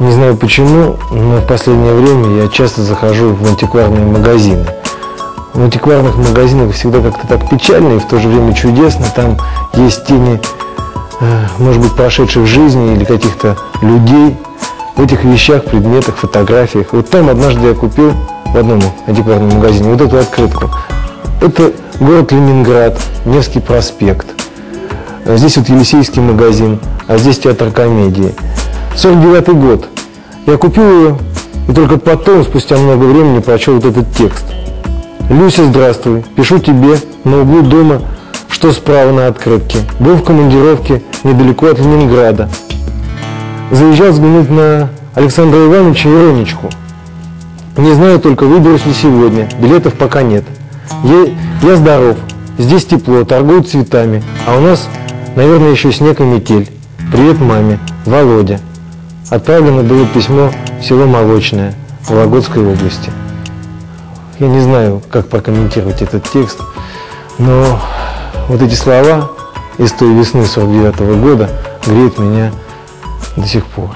Не знаю почему, но в последнее время я часто захожу в антикварные магазины. В антикварных магазинах всегда как-то так печально и в то же время чудесно. Там есть тени, э, может быть, прошедших жизней или каких-то людей в этих вещах, предметах, фотографиях. Вот там однажды я купил в одном антикварном магазине вот эту открытку. Это город Ленинград, Невский проспект. Здесь вот Елисейский магазин, а здесь театр комедии. 49 год. Я купил ее, и только потом, спустя много времени, прочел вот этот текст. Люся, здравствуй. Пишу тебе на углу дома, что справа на открытке. Был в командировке недалеко от Ленинграда. Заезжал взглянуть на Александра Ивановича и Ронечку. Не знаю только, выберусь ли сегодня. Билетов пока нет. Я, я здоров. Здесь тепло, торгуют цветами. А у нас, наверное, еще снег и метель. Привет маме. Володя. Отправлено было письмо в село Молочное Вологодской области. Я не знаю, как прокомментировать этот текст, но вот эти слова из той весны 49 года греют меня до сих пор.